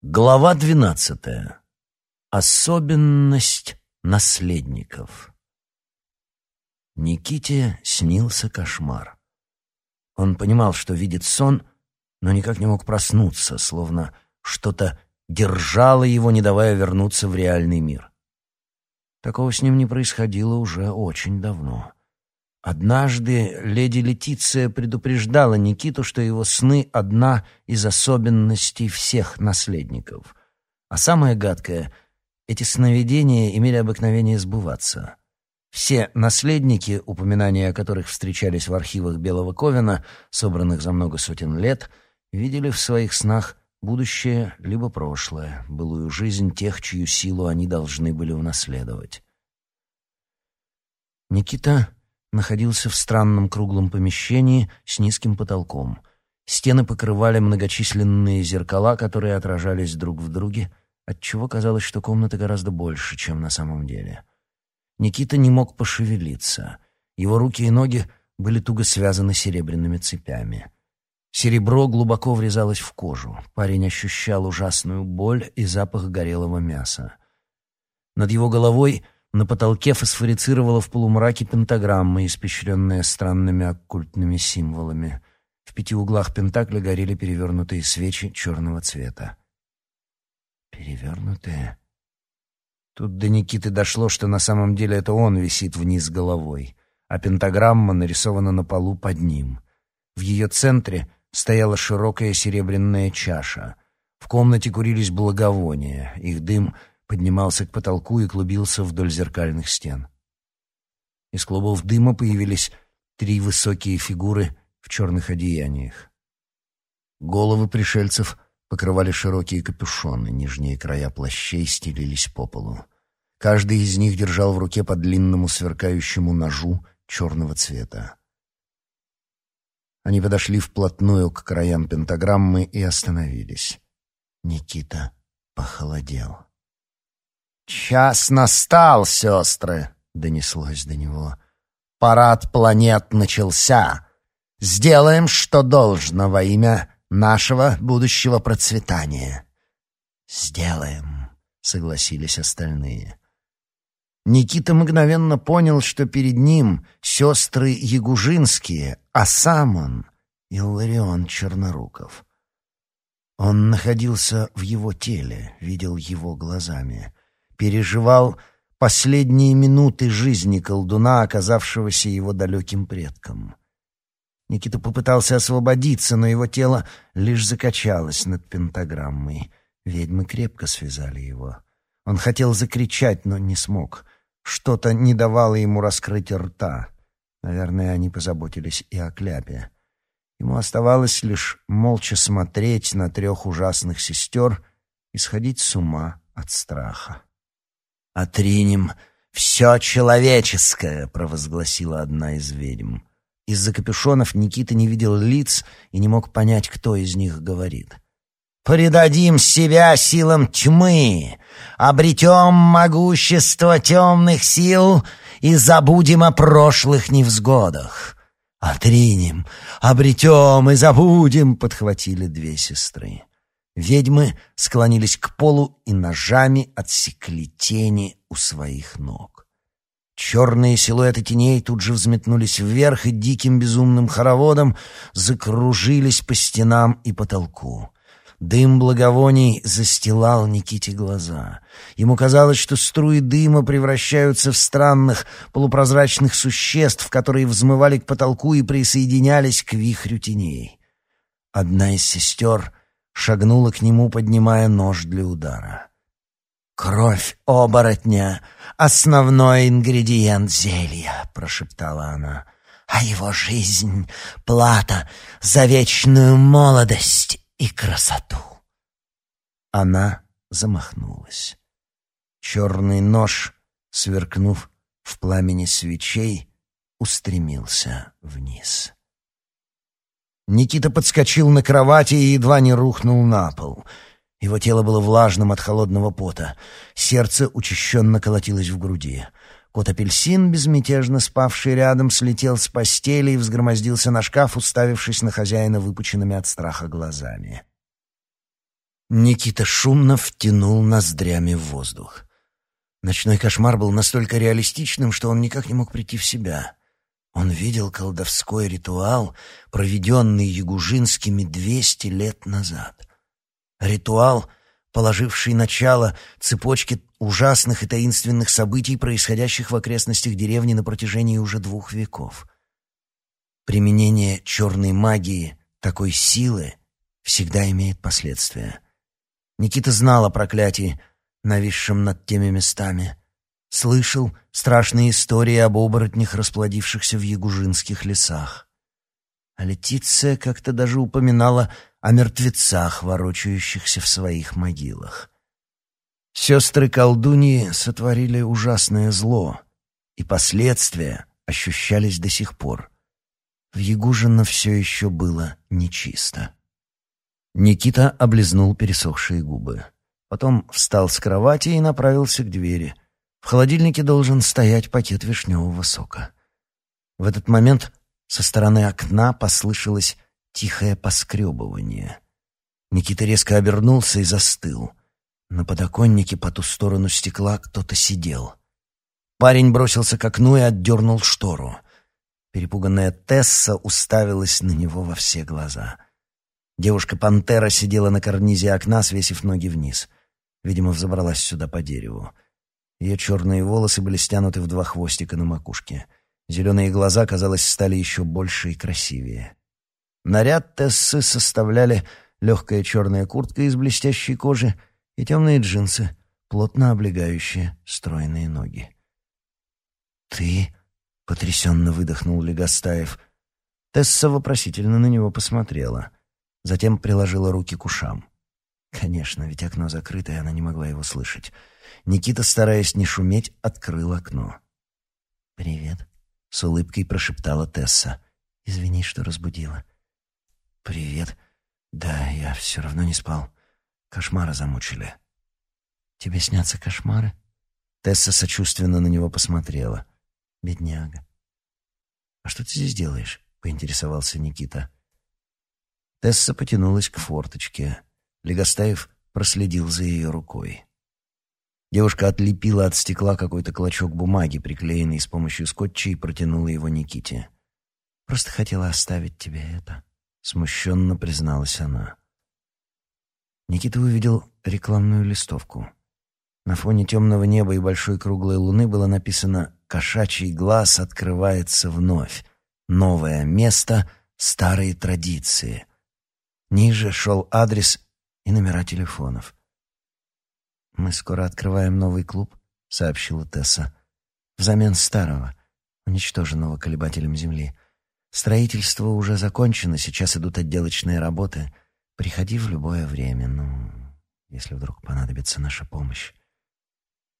Глава двенадцатая. Особенность наследников. Никите снился кошмар. Он понимал, что видит сон, но никак не мог проснуться, словно что-то держало его, не давая вернуться в реальный мир. Такого с ним не происходило уже очень давно. Однажды леди Летиция предупреждала Никиту, что его сны — одна из особенностей всех наследников. А самое гадкое — эти сновидения имели обыкновение сбываться. Все наследники, упоминания о которых встречались в архивах Белого Ковена, собранных за много сотен лет, видели в своих снах будущее либо прошлое, былую жизнь тех, чью силу они должны были унаследовать. Никита находился в странном круглом помещении с низким потолком. Стены покрывали многочисленные зеркала, которые отражались друг в друге, отчего казалось, что комната гораздо больше, чем на самом деле. Никита не мог пошевелиться. Его руки и ноги были туго связаны серебряными цепями. Серебро глубоко врезалось в кожу. Парень ощущал ужасную боль и запах горелого мяса. Над его головой — на потолке фосфорицировала в полумраке пентаграмма, испещренная странными оккультными символами. В пяти углах пентакля горели перевернутые свечи черного цвета. Перевернутые? Тут до Никиты дошло, что на самом деле это он висит вниз головой, а пентаграмма нарисована на полу под ним. В ее центре стояла широкая серебряная чаша. В комнате курились благовония, их дым — поднимался к потолку и клубился вдоль зеркальных стен. Из клубов дыма появились три высокие фигуры в черных одеяниях. Головы пришельцев покрывали широкие капюшоны, нижние края плащей стелились по полу. Каждый из них держал в руке по длинному сверкающему ножу черного цвета. Они подошли вплотную к краям пентаграммы и остановились. Никита похолодел. «Час настал, сестры!» — донеслось до него. «Парад планет начался. Сделаем, что должно во имя нашего будущего процветания». «Сделаем», — согласились остальные. Никита мгновенно понял, что перед ним сестры Ягужинские, а сам он — Илларион Черноруков. Он находился в его теле, видел его глазами — переживал последние минуты жизни колдуна, оказавшегося его далеким предком. Никита попытался освободиться, но его тело лишь закачалось над пентаграммой. Ведьмы крепко связали его. Он хотел закричать, но не смог. Что-то не давало ему раскрыть рта. Наверное, они позаботились и о кляпе. Ему оставалось лишь молча смотреть на трех ужасных сестер и сходить с ума от страха. «Отринем все человеческое», — провозгласила одна из ведьм. Из-за капюшонов Никита не видел лиц и не мог понять, кто из них говорит. «Предадим себя силам тьмы, обретем могущество темных сил и забудем о прошлых невзгодах. Отринем, обретем и забудем», — подхватили две сестры. Ведьмы склонились к полу и ножами отсекли тени у своих ног. Черные силуэты теней тут же взметнулись вверх и диким безумным хороводом закружились по стенам и потолку. Дым благовоний застилал Никите глаза. Ему казалось, что струи дыма превращаются в странных полупрозрачных существ, которые взмывали к потолку и присоединялись к вихрю теней. Одна из сестер шагнула к нему, поднимая нож для удара. «Кровь оборотня — основной ингредиент зелья», — прошептала она. «А его жизнь — плата за вечную молодость и красоту». Она замахнулась. Черный нож, сверкнув в пламени свечей, устремился вниз. Никита подскочил на кровати и едва не рухнул на пол. Его тело было влажным от холодного пота. Сердце учащенно колотилось в груди. Кот-апельсин, безмятежно спавший рядом, слетел с постели и взгромоздился на шкаф, уставившись на хозяина выпученными от страха глазами. Никита шумно втянул ноздрями в воздух. Ночной кошмар был настолько реалистичным, что он никак не мог прийти в себя. Он видел колдовской ритуал, проведенный Ягужинскими двести лет назад. Ритуал, положивший начало цепочке ужасных и таинственных событий, происходящих в окрестностях деревни на протяжении уже двух веков. Применение черной магии, такой силы, всегда имеет последствия. Никита знал о проклятии, нависшем над теми местами. Слышал страшные истории об оборотнях, расплодившихся в ягужинских лесах. А Летиция как-то даже упоминала о мертвецах, ворочающихся в своих могилах. Сестры-колдуньи сотворили ужасное зло, и последствия ощущались до сих пор. В Ягужино все еще было нечисто. Никита облизнул пересохшие губы. Потом встал с кровати и направился к двери. В холодильнике должен стоять пакет вишневого сока. В этот момент со стороны окна послышалось тихое поскребывание. Никита резко обернулся и застыл. На подоконнике по ту сторону стекла кто-то сидел. Парень бросился к окну и отдернул штору. Перепуганная Тесса уставилась на него во все глаза. Девушка-пантера сидела на карнизе окна, свесив ноги вниз. Видимо, взобралась сюда по дереву. Ее черные волосы были стянуты в два хвостика на макушке. Зеленые глаза, казалось, стали еще больше и красивее. Наряд Тессы составляли легкая черная куртка из блестящей кожи и темные джинсы, плотно облегающие стройные ноги. «Ты?» — потрясенно выдохнул Легостаев. Тесса вопросительно на него посмотрела. Затем приложила руки к ушам. Конечно, ведь окно закрыто, и она не могла его слышать. Никита, стараясь не шуметь, открыл окно. «Привет», — с улыбкой прошептала Тесса. «Извини, что разбудила». «Привет. Да, я все равно не спал. Кошмары замучили». «Тебе снятся кошмары?» Тесса сочувственно на него посмотрела. «Бедняга». «А что ты здесь делаешь?» — поинтересовался Никита. Тесса потянулась к форточке. Легостаев проследил за ее рукой. Девушка отлепила от стекла какой-то клочок бумаги, приклеенный с помощью скотча, и протянула его Никите. «Просто хотела оставить тебе это», — смущенно призналась она. Никита увидел рекламную листовку. На фоне темного неба и большой круглой луны было написано «Кошачий глаз открывается вновь. Новое место, старые традиции». Ниже шел адрес и номера телефонов. «Мы скоро открываем новый клуб», — сообщила Тесса. «Взамен старого, уничтоженного колебателем Земли. Строительство уже закончено, сейчас идут отделочные работы. Приходи в любое время, ну, если вдруг понадобится наша помощь».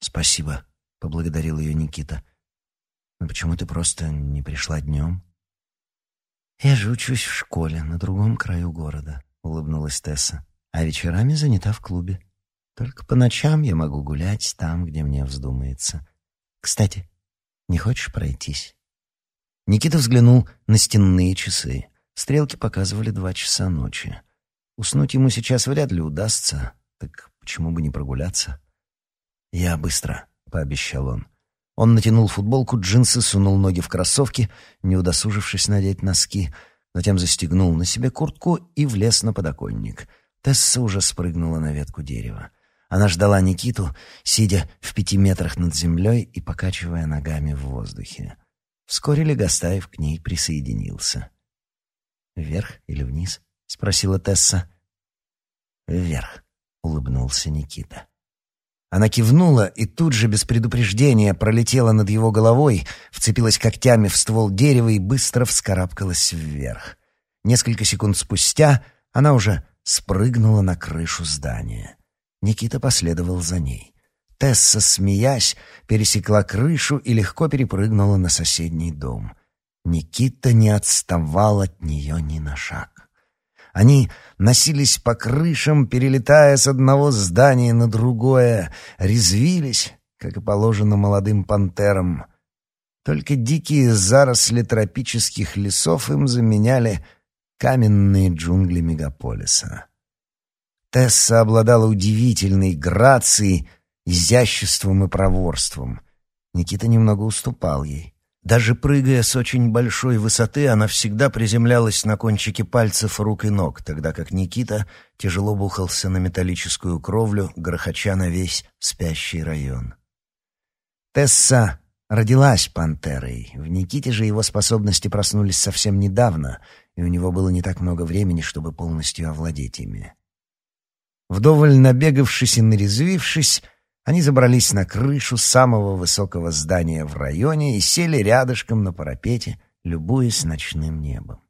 «Спасибо», — поблагодарил ее Никита. «Но почему ты просто не пришла днем?» «Я же учусь в школе на другом краю города», — улыбнулась Тесса а вечерами занята в клубе. Только по ночам я могу гулять там, где мне вздумается. Кстати, не хочешь пройтись?» Никита взглянул на стенные часы. Стрелки показывали два часа ночи. Уснуть ему сейчас вряд ли удастся, так почему бы не прогуляться? «Я быстро», — пообещал он. Он натянул футболку, джинсы, сунул ноги в кроссовки, не удосужившись надеть носки, затем застегнул на себе куртку и влез на подоконник — Тесса уже спрыгнула на ветку дерева. Она ждала Никиту, сидя в пяти метрах над землей и покачивая ногами в воздухе. Вскоре Легостаев к ней присоединился. «Вверх или вниз?» — спросила Тесса. «Вверх», — улыбнулся Никита. Она кивнула и тут же, без предупреждения, пролетела над его головой, вцепилась когтями в ствол дерева и быстро вскарабкалась вверх. Несколько секунд спустя она уже спрыгнула на крышу здания. Никита последовал за ней. Тесса, смеясь, пересекла крышу и легко перепрыгнула на соседний дом. Никита не отставал от нее ни на шаг. Они носились по крышам, перелетая с одного здания на другое, резвились, как и положено молодым пантерам. Только дикие заросли тропических лесов им заменяли каменные джунгли мегаполиса. Тесса обладала удивительной грацией, изяществом и проворством. Никита немного уступал ей. Даже прыгая с очень большой высоты, она всегда приземлялась на кончики пальцев рук и ног, тогда как Никита тяжело бухался на металлическую кровлю, грохоча на весь спящий район. Тесса родилась пантерой. В Никите же его способности проснулись совсем недавно, и у него было не так много времени, чтобы полностью овладеть ими. Вдоволь набегавшись и нарезвившись, они забрались на крышу самого высокого здания в районе и сели рядышком на парапете, любуясь ночным небом.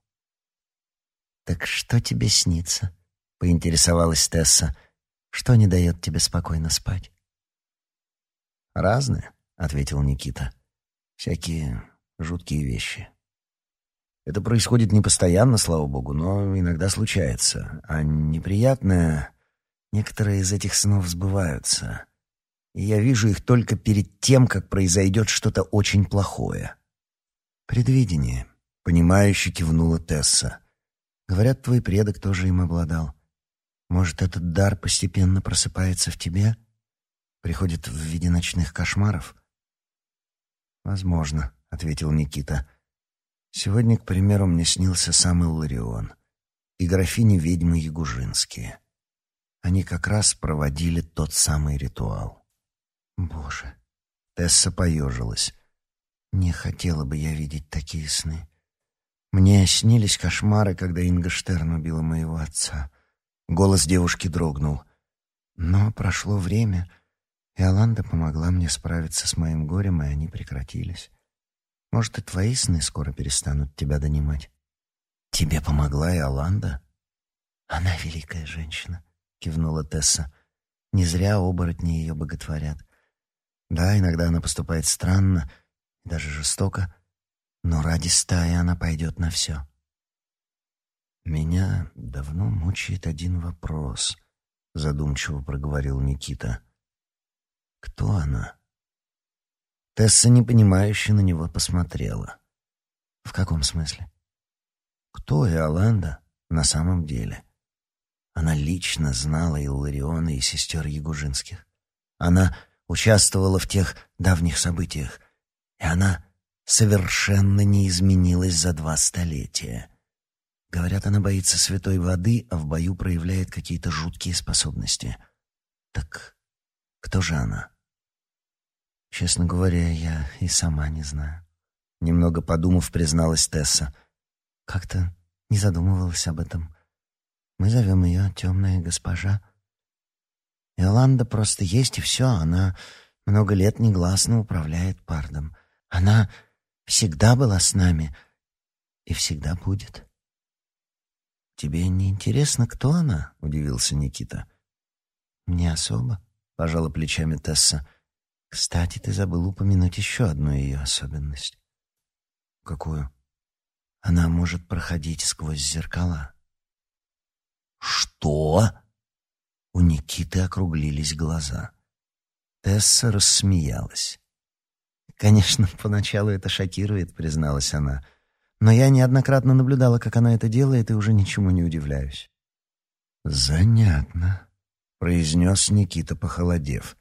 «Так что тебе снится?» — поинтересовалась Тесса. «Что не дает тебе спокойно спать?» «Разное», — ответил Никита. «Всякие жуткие вещи. Это происходит не постоянно, слава богу, но иногда случается. А неприятное... Некоторые из этих снов сбываются» и я вижу их только перед тем, как произойдет что-то очень плохое. «Предвидение», — понимающе кивнула Тесса. «Говорят, твой предок тоже им обладал. Может, этот дар постепенно просыпается в тебе? Приходит в виде ночных кошмаров?» «Возможно», — ответил Никита. «Сегодня, к примеру, мне снился сам Илларион и графини-ведьмы Ягужинские. Они как раз проводили тот самый ритуал». Боже. Тесса поежилась. Не хотела бы я видеть такие сны. Мне снились кошмары, когда Инга Штерн убила моего отца. Голос девушки дрогнул. Но прошло время, и Аланда помогла мне справиться с моим горем, и они прекратились. Может, и твои сны скоро перестанут тебя донимать. Тебе помогла и Аланда? Она великая женщина, кивнула Тесса. Не зря оборотни ее боготворят. Да, иногда она поступает странно, даже жестоко, но ради стаи она пойдет на все. «Меня давно мучает один вопрос», — задумчиво проговорил Никита. «Кто она?» Тесса непонимающе на него посмотрела. «В каком смысле?» «Кто Иоланда на самом деле?» Она лично знала Иллариона и сестер Ягужинских. Она участвовала в тех давних событиях, и она совершенно не изменилась за два столетия. Говорят, она боится святой воды, а в бою проявляет какие-то жуткие способности. Так кто же она? Честно говоря, я и сама не знаю. Немного подумав, призналась Тесса. Как-то не задумывалась об этом. Мы зовем ее темная госпожа. Иоланда просто есть и все. Она много лет негласно управляет Пардом. Она всегда была с нами и всегда будет. «Тебе не интересно, кто она?» — удивился Никита. «Не особо», — пожала плечами Тесса. «Кстати, ты забыл упомянуть еще одну ее особенность». «Какую?» «Она может проходить сквозь зеркала». «Что?» У Никиты округлились глаза. Тесса рассмеялась. «Конечно, поначалу это шокирует», — призналась она. «Но я неоднократно наблюдала, как она это делает, и уже ничему не удивляюсь». «Занятно», — произнес Никита, похолодев.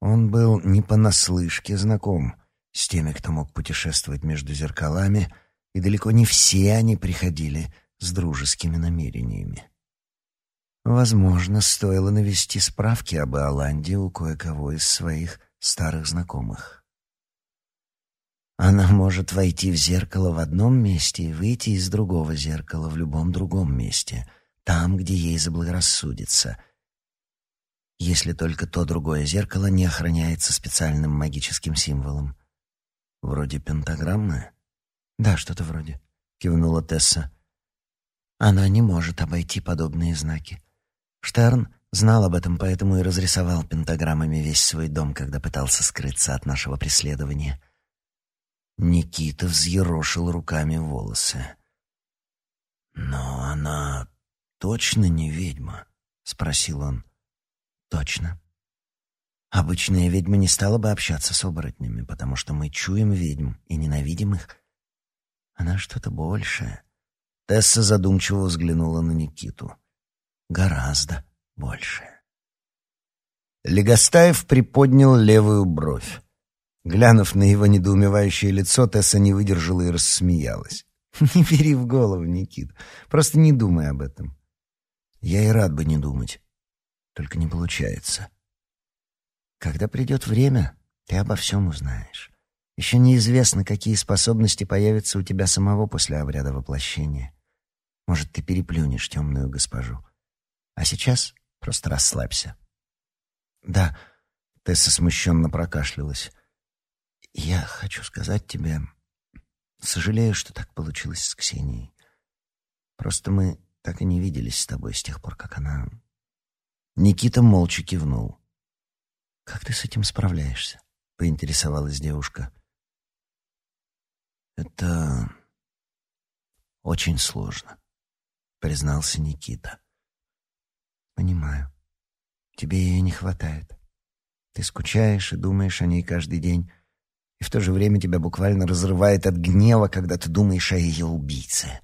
Он был не понаслышке знаком с теми, кто мог путешествовать между зеркалами, и далеко не все они приходили с дружескими намерениями. Возможно, стоило навести справки об Иоланде у кое-кого из своих старых знакомых. Она может войти в зеркало в одном месте и выйти из другого зеркала в любом другом месте, там, где ей заблагорассудится, если только то другое зеркало не охраняется специальным магическим символом. Вроде пентаграммы? Да, что-то вроде, кивнула Тесса. Она не может обойти подобные знаки. Штерн знал об этом, поэтому и разрисовал пентаграммами весь свой дом, когда пытался скрыться от нашего преследования. Никита взъерошил руками волосы. «Но она точно не ведьма?» — спросил он. «Точно. Обычная ведьма не стала бы общаться с оборотнями, потому что мы чуем ведьм и ненавидим их. Она что-то большее». Тесса задумчиво взглянула на Никиту. Гораздо большее. Легостаев приподнял левую бровь. Глянув на его недоумевающее лицо, Тесса не выдержала и рассмеялась. «Не бери в голову, Никит. Просто не думай об этом». «Я и рад бы не думать. Только не получается». «Когда придет время, ты обо всем узнаешь. Еще неизвестно, какие способности появятся у тебя самого после обряда воплощения. Может, ты переплюнешь темную госпожу. А сейчас просто расслабься». «Да», — Тесса смущенно прокашлялась. «Я хочу сказать тебе, сожалею, что так получилось с Ксенией. Просто мы так и не виделись с тобой с тех пор, как она...» Никита молча кивнул. «Как ты с этим справляешься?» — поинтересовалась девушка. «Это очень сложно», — признался Никита. «Понимаю. Тебе ее не хватает. Ты скучаешь и думаешь о ней каждый день, и в то же время тебя буквально разрывает от гнева, когда ты думаешь о ее убийце.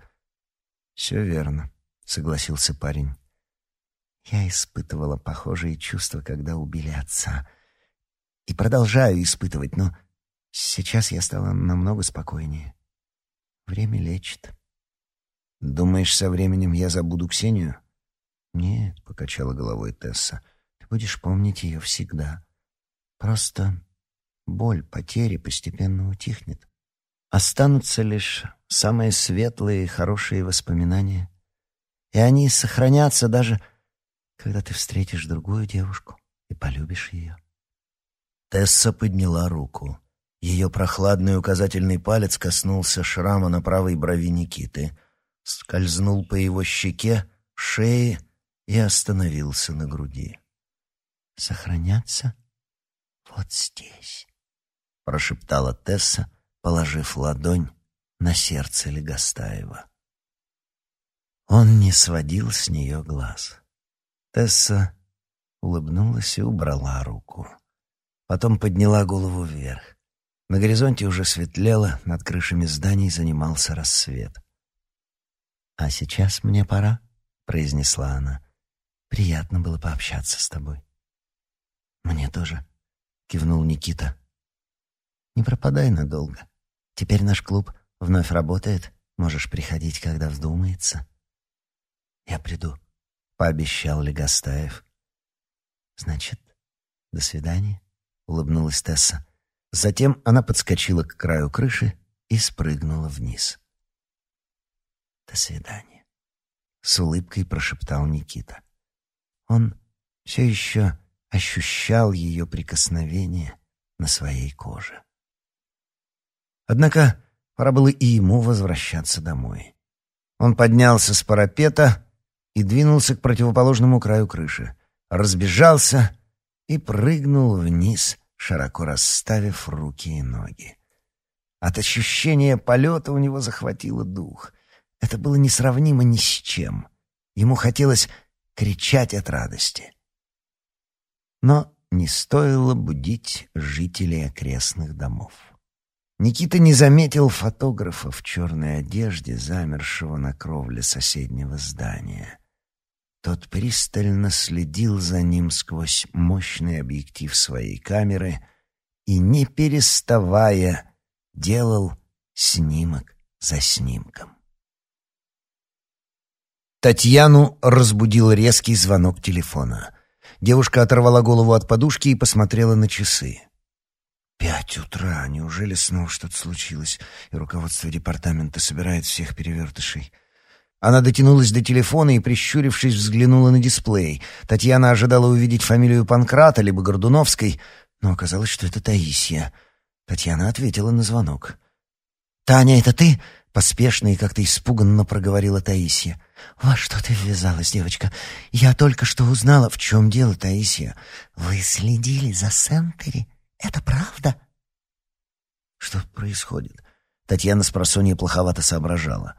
«Все верно», — согласился парень. Я испытывала похожие чувства, когда убили отца. И продолжаю испытывать, но сейчас я стала намного спокойнее. Время лечит. «Думаешь, со временем я забуду Ксению?» «Нет», — покачала головой Тесса, — «ты будешь помнить ее всегда. Просто боль потери постепенно утихнет. Останутся лишь самые светлые и хорошие воспоминания. И они сохранятся даже, когда ты встретишь другую девушку и полюбишь ее. Тесса подняла руку. Ее прохладный указательный палец коснулся шрама на правой брови Никиты, скользнул по его щеке, шее и остановился на груди. «Сохранятся вот здесь», — прошептала Тесса, положив ладонь на сердце Легостаева. Он не сводил с нее глаз. Тесса улыбнулась и убрала руку. Потом подняла голову вверх. На горизонте уже светлело, над крышами зданий занимался рассвет. «А сейчас мне пора», — произнесла она. «Приятно было пообщаться с тобой». «Мне тоже», — кивнул Никита. «Не пропадай надолго. Теперь наш клуб вновь работает. Можешь приходить, когда вздумается». «Я приду», — пообещал Легостаев. «Значит, до свидания», — улыбнулась Тесса. Затем она подскочила к краю крыши и спрыгнула вниз. «До свидания», — с улыбкой прошептал Никита. Он все еще ощущал ее прикосновение на своей коже. Однако пора было и ему возвращаться домой. Он поднялся с парапета и двинулся к противоположному краю крыши, разбежался и прыгнул вниз, широко расставив руки и ноги. От ощущения полета у него захватило дух. Это было несравнимо ни с чем. Ему хотелось кричать от радости. Но не стоило будить жителей окрестных домов. Никита не заметил фотографа в черной одежде, замершего на кровле соседнего здания. Тот пристально следил за ним сквозь мощный объектив своей камеры и, не переставая, делал снимок за снимком. Татьяну разбудил резкий звонок телефона. Девушка оторвала голову от подушки и посмотрела на часы. Пять утра. Неужели снова что-то случилось, и руководство департамента собирает всех перевертышей? Она дотянулась до телефона и, прищурившись, взглянула на дисплей. Татьяна ожидала увидеть фамилию Панкрата либо Гордуновской, но оказалось, что это Таисия. Татьяна ответила на звонок. «Таня, это ты?» — поспешно и как-то испуганно проговорила Таисия. «Во что ты ввязалась, девочка? Я только что узнала, в чем дело, Таисия. Вы следили за Сентери? Это правда?» «Что происходит?» Татьяна с просонья плоховато соображала.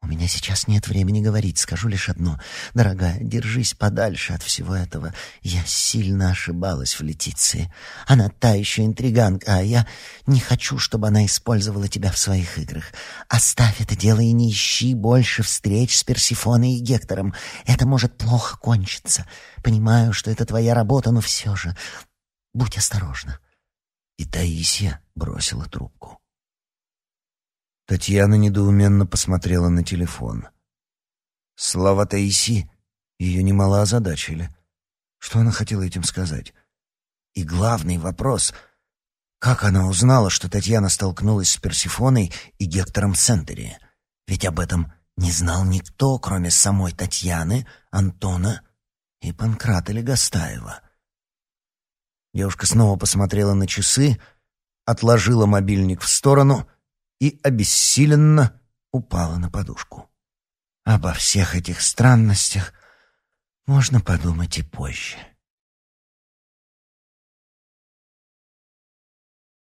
У меня сейчас нет времени говорить, скажу лишь одно. Дорогая, держись подальше от всего этого. Я сильно ошибалась в Летиции. Она та еще интриганка, а я не хочу, чтобы она использовала тебя в своих играх. Оставь это дело и не ищи больше встреч с Персифоной и Гектором. Это может плохо кончиться. Понимаю, что это твоя работа, но все же будь осторожна. И Таисия бросила трубку. Татьяна недоуменно посмотрела на телефон. Слова Таиси ее немало озадачили. Что она хотела этим сказать? И главный вопрос — как она узнала, что Татьяна столкнулась с Персифоной и Гектором Сентери? Ведь об этом не знал никто, кроме самой Татьяны, Антона и Панкрата Легостаева. Девушка снова посмотрела на часы, отложила мобильник в сторону — и обессиленно упала на подушку. Обо всех этих странностях можно подумать и позже.